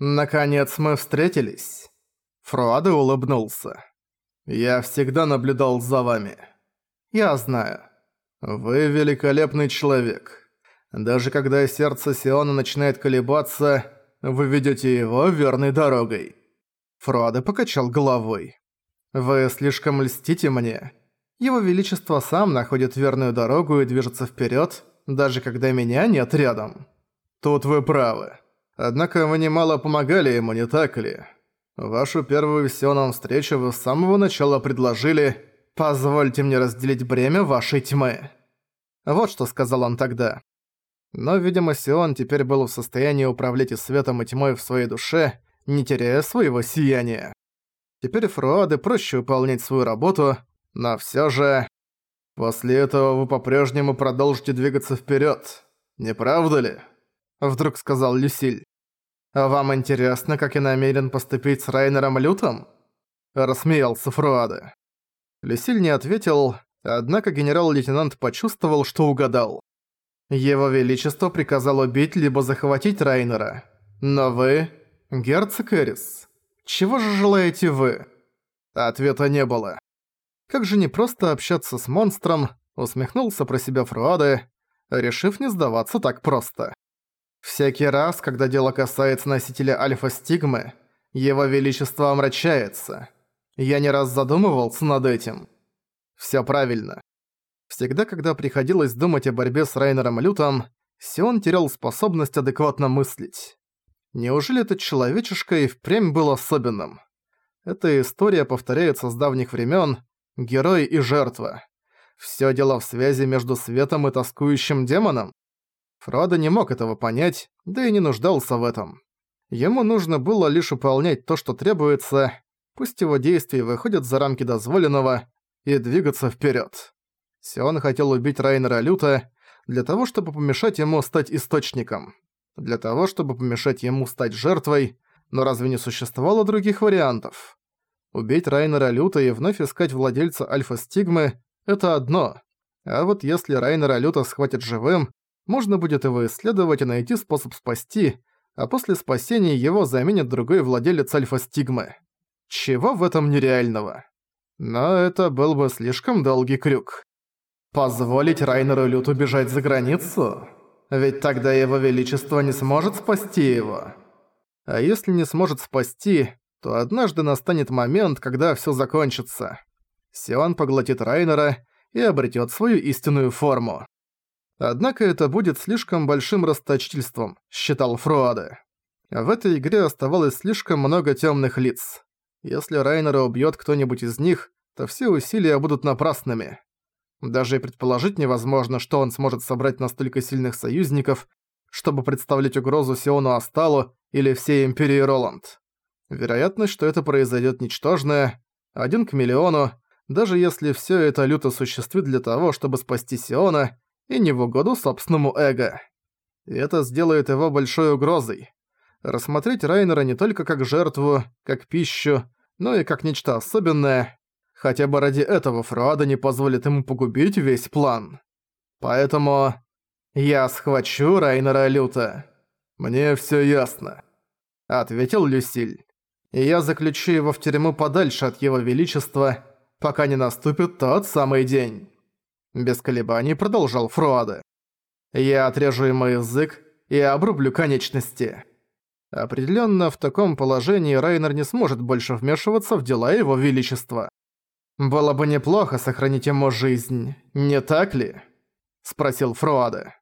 «Наконец мы встретились!» Фруаде улыбнулся. «Я всегда наблюдал за вами. Я знаю. Вы великолепный человек. Даже когда сердце Сиона начинает колебаться, вы ведете его верной дорогой». Фруаде покачал головой. «Вы слишком льстите мне. Его Величество сам находит верную дорогу и движется вперед, даже когда меня нет рядом». «Тут вы правы. Однако вы немало помогали ему, не так ли? Вашу первую Сионом встречу вы с самого начала предложили «Позвольте мне разделить бремя вашей тьмы». Вот что сказал он тогда. Но, видимо, Сион теперь был в состоянии управлять и светом, и тьмой в своей душе, не теряя своего сияния. Теперь Фруаде проще выполнять свою работу, но всё же... После этого вы по-прежнему продолжите двигаться вперёд, не правда ли? Вдруг сказал Люсиль. «А вам интересно, как я намерен поступить с Райнером Лютом?» Рассмеялся Фруаде. Люсиль не ответил, однако генерал-лейтенант почувствовал, что угадал. Его Величество приказал убить либо захватить Райнера. Но вы... Герцог Эрис. Чего же желаете вы? Ответа не было. Как же непросто общаться с монстром, усмехнулся про себя Фруаде, решив не сдаваться так просто. Всякий раз, когда дело касается носителя альфа-стигмы, его величество омрачается. Я не раз задумывался над этим. Всё правильно. Всегда, когда приходилось думать о борьбе с Райнером Лютом, Сион терял способность адекватно мыслить. Неужели этот человечишка и впрямь был особенным? Эта история повторяется с давних времен, герой и жертва. Всё дело в связи между светом и тоскующим демоном? Фродо не мог этого понять, да и не нуждался в этом. Ему нужно было лишь выполнять то, что требуется, пусть его действия выходят за рамки дозволенного, и двигаться вперед. Сион хотел убить Райнера Люта для того, чтобы помешать ему стать источником. Для того, чтобы помешать ему стать жертвой, но разве не существовало других вариантов? Убить Райнера Люта и вновь искать владельца Альфа-Стигмы – это одно. А вот если Райнера Люта схватят живым, можно будет его исследовать и найти способ спасти, а после спасения его заменит другой владелец Альфа-Стигмы. Чего в этом нереального? Но это был бы слишком долгий крюк. Позволить Райнеру Люту бежать за границу? Ведь тогда его величество не сможет спасти его. А если не сможет спасти, то однажды настанет момент, когда всё закончится. Сион поглотит Райнера и обретёт свою истинную форму. Однако это будет слишком большим расточительством, считал Фруаде. В этой игре оставалось слишком много темных лиц. Если Райнера убьет кто-нибудь из них, то все усилия будут напрасными. Даже и предположить невозможно, что он сможет собрать настолько сильных союзников, чтобы представлять угрозу Сиону Асталу или всей Империи Роланд. Вероятность, что это произойдет ничтожная, один к миллиону, даже если все это люто существует для того, чтобы спасти Сиона, и не в угоду собственному эго. И это сделает его большой угрозой. Рассмотреть Райнера не только как жертву, как пищу, но и как нечто особенное. Хотя бы ради этого Фруада не позволит ему погубить весь план. Поэтому... Я схвачу Райнера люто. Мне всё ясно. Ответил Люсиль. И я заключу его в тюрьму подальше от его величества, пока не наступит тот самый день. Без колебаний продолжал Фруаде. «Я отрежу ему язык и обрублю конечности». Определенно, в таком положении Райнер не сможет больше вмешиваться в дела его величества. «Было бы неплохо сохранить ему жизнь, не так ли?» – спросил Фруаде.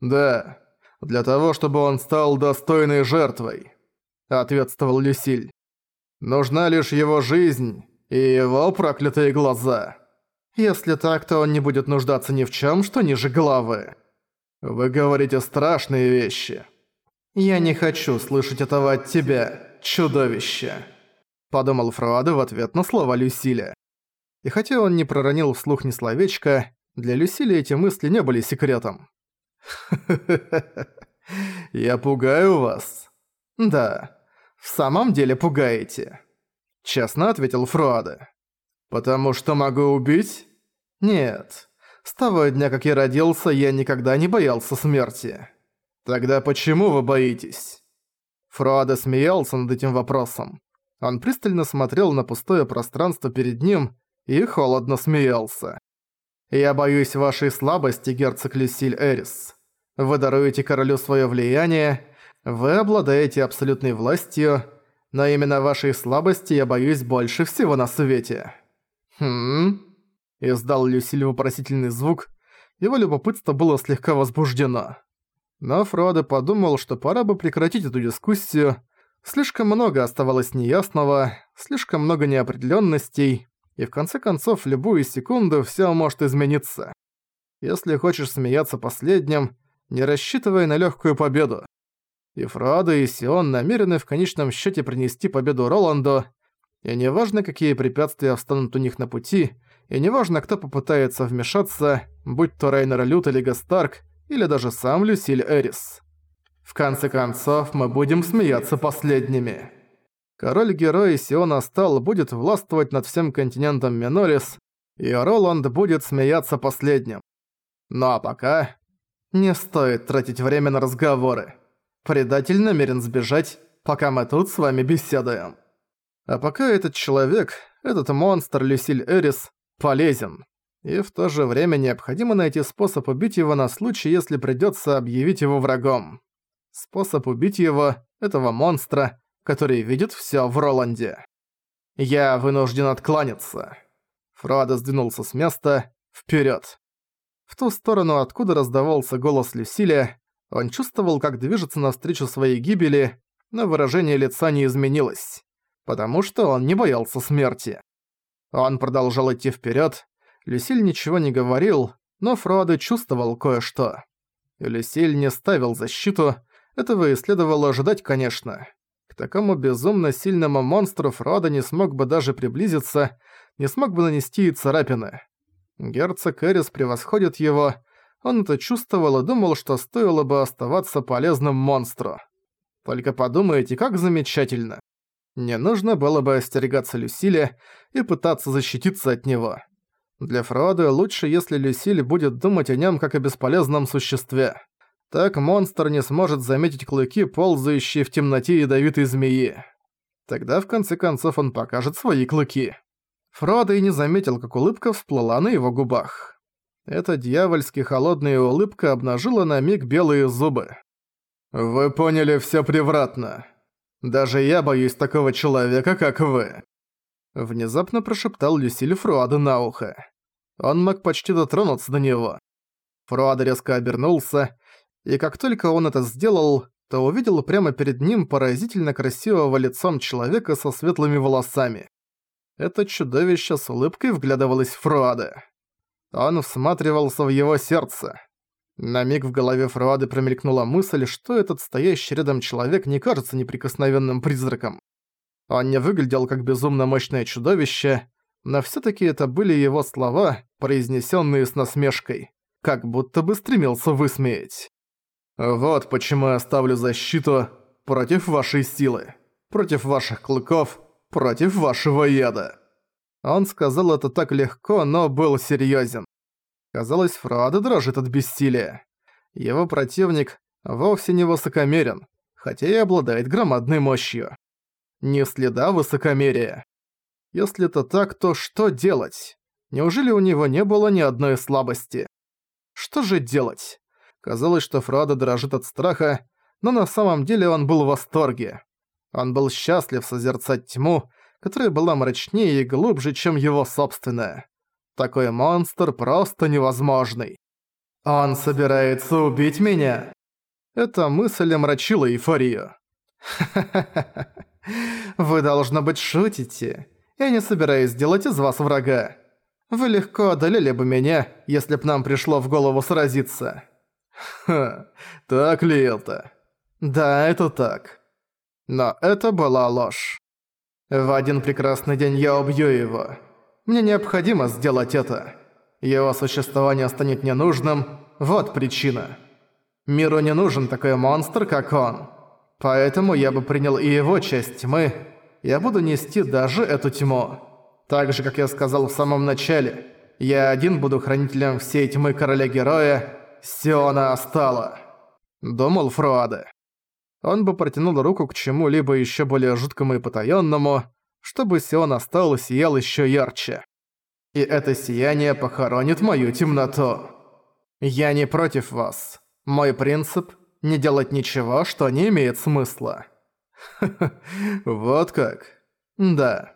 «Да, для того, чтобы он стал достойной жертвой», – ответствовал Люсиль. «Нужна лишь его жизнь и его проклятые глаза». Если так, то он не будет нуждаться ни в чем, что ниже головы. Вы говорите страшные вещи. Я не хочу слышать этого от тебя, чудовище. Подумал Фруаде в ответ на слова Люсиля. И хотя он не проронил вслух ни словечка, для Люсили эти мысли не были секретом. Я пугаю вас?» «Да, в самом деле пугаете», — честно ответил Фруаде. «Потому что могу убить?» «Нет. С того дня, как я родился, я никогда не боялся смерти». «Тогда почему вы боитесь?» Фруаде смеялся над этим вопросом. Он пристально смотрел на пустое пространство перед ним и холодно смеялся. «Я боюсь вашей слабости, герцог Люсиль Эрис. Вы даруете королю свое влияние, вы обладаете абсолютной властью, но именно вашей слабости я боюсь больше всего на свете». «Хм...» – издал Люсиль вопросительный звук. Его любопытство было слегка возбуждено. Но Фродо подумал, что пора бы прекратить эту дискуссию. Слишком много оставалось неясного, слишком много неопределенностей, и в конце концов любую секунду все может измениться. Если хочешь смеяться последним, не рассчитывай на легкую победу. И Фродо и Сион намерены в конечном счете принести победу Роланду, и неважно, какие препятствия встанут у них на пути, и неважно, кто попытается вмешаться, будь то Рейнер Лют или Гастарк, или даже сам Люсиль Эрис. В конце концов, мы будем смеяться последними. Король-герой Сиона Стал будет властвовать над всем континентом Минорис, и Роланд будет смеяться последним. Ну а пока... Не стоит тратить время на разговоры. Предатель намерен сбежать, пока мы тут с вами беседуем. А пока этот человек, этот монстр Люсиль Эрис, полезен. И в то же время необходимо найти способ убить его на случай, если придётся объявить его врагом. Способ убить его, этого монстра, который видит всё в Роланде. Я вынужден откланяться. Фродо сдвинулся с места, вперёд. В ту сторону, откуда раздавался голос Люсиля, он чувствовал, как движется навстречу своей гибели, но выражение лица не изменилось, потому что он не боялся смерти. Он продолжал идти вперед. Люсиль ничего не говорил, но Фродо чувствовал кое-что. Люсиль не ставил защиту, этого и следовало ожидать, конечно. К такому безумно сильному монстру Фродо не смог бы даже приблизиться, не смог бы нанести и царапины. Герцог Эрис превосходит его, он это чувствовал и думал, что стоило бы оставаться полезным монстру. Только подумайте, как замечательно. Не нужно было бы остерегаться Люсиле и пытаться защититься от него. Для Фродо лучше, если Люсиль будет думать о нем как о бесполезном существе. Так монстр не сможет заметить клыки, ползающие в темноте ядовитой змеи. Тогда в конце концов он покажет свои клыки. Фродо и не заметил, как улыбка всплыла на его губах. Эта дьявольски холодная улыбка обнажила на миг белые зубы. «Вы поняли все превратно. Даже я боюсь такого человека, как вы». Внезапно прошептал Люсиль Фруаду на ухо. Он мог почти дотронуться до него. Фруад резко обернулся, и как только он это сделал, то увидел прямо перед ним поразительно красивого лицом человека со светлыми волосами. Это чудовище с улыбкой вглядывалось в Фруада. Он всматривался в его сердце. На миг в голове Фруады промелькнула мысль, что этот стоящий рядом человек не кажется неприкосновенным призраком. Он не выглядел как безумно мощное чудовище, но всё-таки это были его слова, произнесённые с насмешкой, как будто бы стремился высмеять. «Вот почему я ставлю защиту против вашей силы, против ваших клыков, против вашего яда». Он сказал это так легко, но был серьёзен. Казалось, Фруада дрожит от бессилия. Его противник вовсе не высокомерен, хотя и обладает громадной мощью. Ни следа высокомерия. Если это так, то что делать? Неужели у него не было ни одной слабости? Что же делать? Казалось, что Фруада дрожит от страха, но на самом деле он был в восторге. Он был счастлив созерцать тьму, которая была мрачнее и глубже, чем его собственная. Такой монстр просто невозможный. «Он собирается убить меня?» Эта мысль омрачила эйфорию. «Ха-ха-ха, вы, должно быть, шутите. Я не собираюсь сделать из вас врага. Вы легко одолели бы меня, если б нам пришло в голову сразиться». «Ха, так ли это?» «Да, это так. Но это была ложь. В один прекрасный день я убью его. Мне необходимо сделать это. Его существование станет ненужным. Вот причина. Миру не нужен такой монстр, как он. Поэтому я бы принял и его часть тьмы. Я буду нести даже эту тьму. Так же, как я сказал в самом начале, я один буду хранителем всей тьмы короля-героя Сиона Астала. Думал Фруаде. он бы протянул руку к чему-либо еще более жуткому и потаённому, чтобы Сион остал и сиял еще ярче. И это сияние похоронит мою темноту. Я не против вас. Мой принцип — не делать ничего, что не имеет смысла. вот как. Да.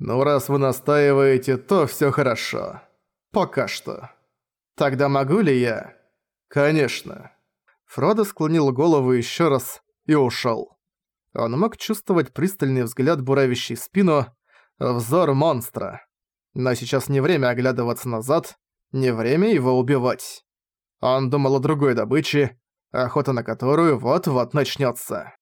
Ну раз вы настаиваете, то всё хорошо. Пока что. Тогда могу ли я? Конечно. Фродо склонил голову ещё раз и ушёл. Он мог чувствовать пристальный взгляд, буравящий спину, взор монстра. Но сейчас не время оглядываться назад, не время его убивать. Он думал о другой добыче, охота на которую вот-вот начнётся.